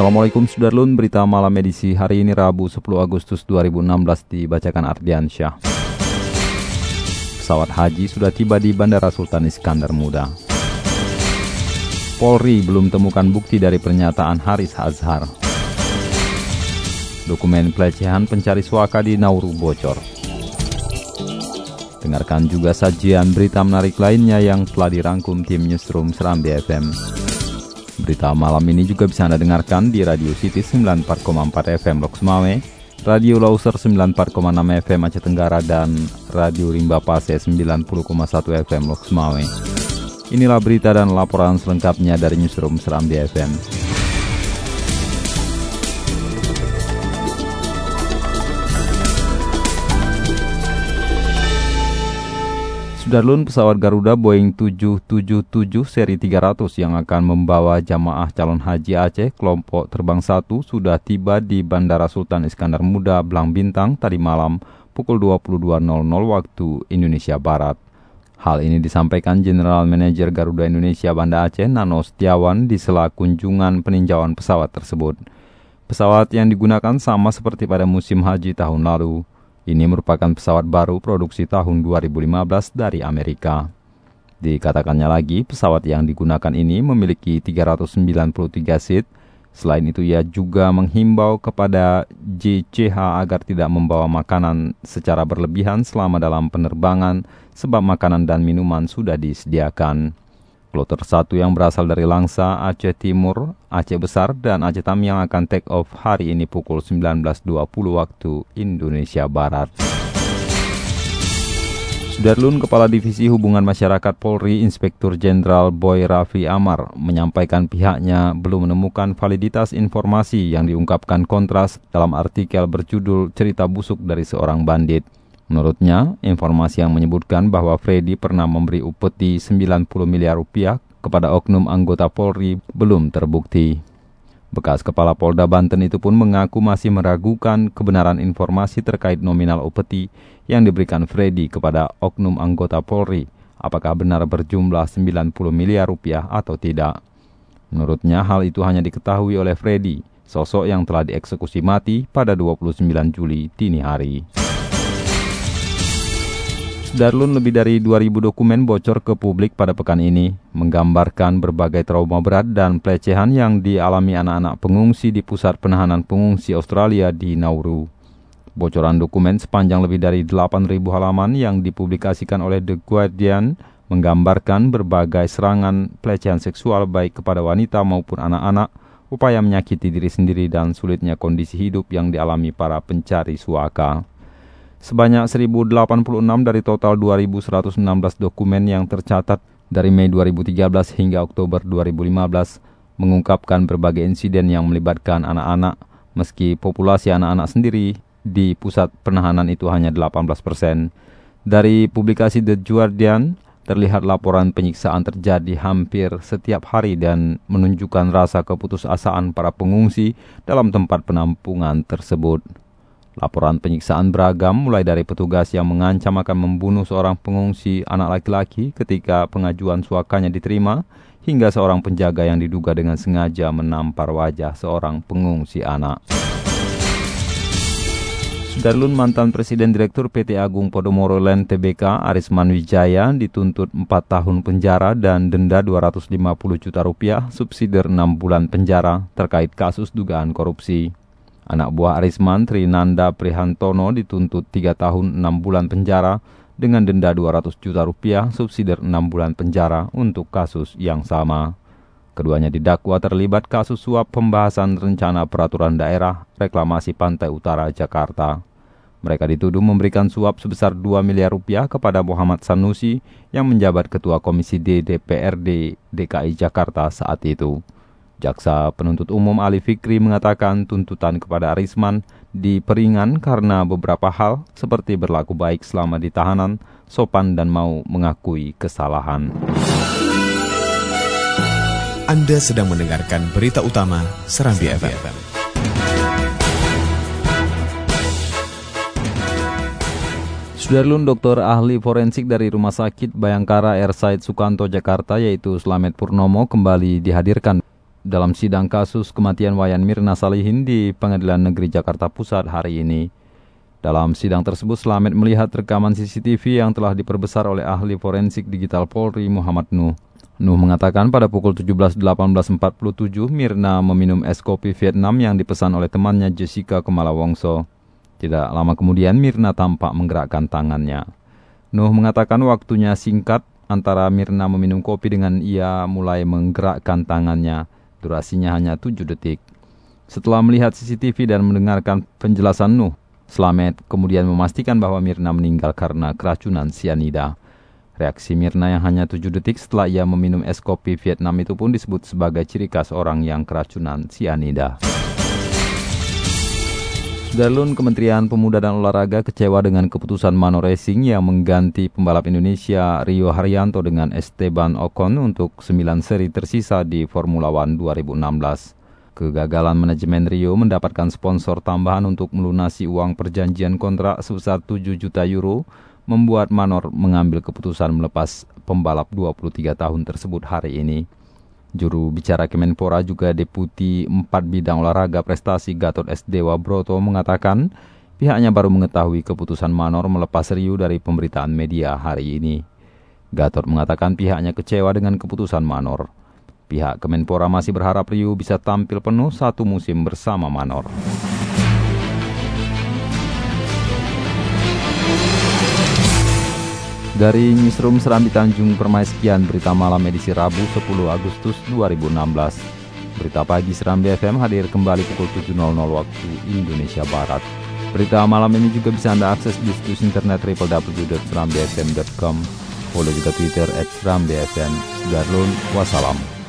Assalamualaikum Sudarlun, berita malam edisi hari ini Rabu 10 Agustus 2016 dibacakan Ardiansyah. Pesawat haji sudah tiba di Bandara Sultan Iskandar Muda. Polri belum temukan bukti dari pernyataan Haris Azhar. Dokumen pelecehan pencari suaka di Nauru bocor. Dengarkan juga sajian berita menarik lainnya yang telah dirangkum tim Newsroom Seram BFM. Berita malam ini juga bisa Anda dengarkan di Radio City 94,4 FM Lok Sumawe, Radio Lauser 94,6 FM Aceh Tenggara, dan Radio Rimba Pase 90,1 FM Lok Sumawe. Inilah berita dan laporan selengkapnya dari Newsroom Seram BFM. Sudarlun pesawat Garuda Boeing 777 seri 300 yang akan membawa jamaah calon haji Aceh kelompok terbang 1 sudah tiba di Bandara Sultan Iskandar Muda Blang Bintang tadi malam pukul 22.00 waktu Indonesia Barat. Hal ini disampaikan General Manager Garuda Indonesia Banda Aceh Nano Setiawan di sela kunjungan peninjauan pesawat tersebut. Pesawat yang digunakan sama seperti pada musim haji tahun lalu. Ini merupakan pesawat baru produksi tahun 2015 dari Amerika. Dikatakannya lagi, pesawat yang digunakan ini memiliki 393 seat. Selain itu, ia juga menghimbau kepada JCH agar tidak membawa makanan secara berlebihan selama dalam penerbangan, sebab makanan dan minuman sudah disediakan. Kloter 1 yang berasal dari Langsa, Aceh Timur, Aceh Besar, dan Aceh Tamiang akan take off hari ini pukul 19.20 waktu Indonesia Barat. Sudarlun Kepala Divisi Hubungan Masyarakat Polri Inspektur Jenderal Boy Raffi Amar menyampaikan pihaknya belum menemukan validitas informasi yang diungkapkan kontras dalam artikel berjudul Cerita Busuk dari Seorang Bandit. Menurutnya, informasi yang menyebutkan bahwa Freddy pernah memberi upeti 90 miliar rupiah kepada oknum anggota Polri belum terbukti. Bekas Kepala Polda Banten itu pun mengaku masih meragukan kebenaran informasi terkait nominal upeti yang diberikan Freddy kepada oknum anggota Polri, apakah benar berjumlah 90 miliar rupiah atau tidak. Menurutnya hal itu hanya diketahui oleh Freddy, sosok yang telah dieksekusi mati pada 29 Juli dini hari. Darlun lebih dari 2.000 dokumen bocor ke publik pada pekan ini, menggambarkan berbagai trauma berat dan pelecehan yang dialami anak-anak pengungsi di pusat penahanan pengungsi Australia di Nauru. Bocoran dokumen sepanjang lebih dari 8.000 halaman yang dipublikasikan oleh The Guardian menggambarkan berbagai serangan pelecehan seksual baik kepada wanita maupun anak-anak, upaya menyakiti diri sendiri dan sulitnya kondisi hidup yang dialami para pencari suaka. Sebanyak 1086 dari total 2116 dokumen yang tercatat dari Mei 2013 hingga Oktober 2015 mengungkapkan berbagai insiden yang melibatkan anak-anak, meski populasi anak-anak sendiri di pusat penahanan itu hanya 18 persen. Dari publikasi The Guardian, terlihat laporan penyiksaan terjadi hampir setiap hari dan menunjukkan rasa keputusasaan para pengungsi dalam tempat penampungan tersebut. Laporan penyiksaan beragam mulai dari petugas yang mengancam akan membunuh seorang pengungsi anak laki-laki ketika pengajuan suakanya diterima, hingga seorang penjaga yang diduga dengan sengaja menampar wajah seorang pengungsi anak. Sudarlun mantan Presiden Direktur PT Agung Podomoro Land Tbk Arisman Wijaya dituntut 4 tahun penjara dan denda 250 juta rupiah subsidi 6 bulan penjara terkait kasus dugaan korupsi. Anak buah Arisman Trinanda Prihantono dituntut 3 tahun 6 bulan penjara dengan denda 200 juta rupiah subsidi 6 bulan penjara untuk kasus yang sama. Keduanya didakwa terlibat kasus suap pembahasan rencana peraturan daerah reklamasi pantai utara Jakarta. Mereka dituduh memberikan suap sebesar 2 miliar rupiah kepada Muhammad Sanusi yang menjabat Ketua Komisi D DPRD DKI Jakarta saat itu. Jaksa penuntut umum Ali Fikri mengatakan tuntutan kepada Arisman diperingan karena beberapa hal seperti berlaku baik selama di tahanan, sopan dan mau mengakui kesalahan. Anda sedang mendengarkan berita utama Serambi FM. Sudarlun dokter ahli forensik dari Rumah Sakit Bayangkara Air Said Sukanto Jakarta yaitu Slamet Purnomo kembali dihadirkan dalam sidang kasus kematian Wayan Mirna Salihin di Pengadilan Negeri Jakarta Pusat hari ini. Dalam sidang tersebut, Slamet melihat rekaman CCTV yang telah diperbesar oleh ahli forensik digital Polri Muhammad Nuh. Nuh mengatakan pada pukul 17.18.47 Mirna meminum es kopi Vietnam yang dipesan oleh temannya Jessica Kemala Wongso. Tidak lama kemudian Mirna tampak menggerakkan tangannya. Nuh mengatakan waktunya singkat antara Mirna meminum kopi dengan ia mulai menggerakkan tangannya. Durasinya hanya 7 detik. Setelah melihat CCTV dan mendengarkan penjelasan Nuh, Slamet kemudian memastikan bahwa Mirna meninggal karena keracunan sianida. Reaksi Mirna yang hanya 7 detik setelah ia meminum es kopi Vietnam itu pun disebut sebagai ciri khas orang yang keracunan sianida. Darlun Kementerian Pemuda dan Olahraga kecewa dengan keputusan Mano Racing yang mengganti pembalap Indonesia Rio Haryanto dengan Esteban Ocon untuk 9 seri tersisa di Formula One 2016. Kegagalan manajemen Rio mendapatkan sponsor tambahan untuk melunasi uang perjanjian kontrak sebesar 7 juta euro membuat Manor mengambil keputusan melepas pembalap 23 tahun tersebut hari ini. Juru bicara Kemenpora juga Deputi 4 Bidang Olahraga Prestasi Gatot S. Dewa Broto mengatakan pihaknya baru mengetahui keputusan Manor melepas Riu dari pemberitaan media hari ini. Gatot mengatakan pihaknya kecewa dengan keputusan Manor. Pihak Kemenpora masih berharap Riu bisa tampil penuh satu musim bersama Manor. Dari Newsroom Serambi Tanjung Permai sekian berita malam edisi Rabu 10 Agustus 2016. Berita pagi Serambi FM hadir kembali pukul 7.00 waktu Indonesia Barat. Berita malam ini juga bisa Anda akses di situs internet www.serambifm.com. Follow juga Twitter at Serambi FM. Darlun, wassalam.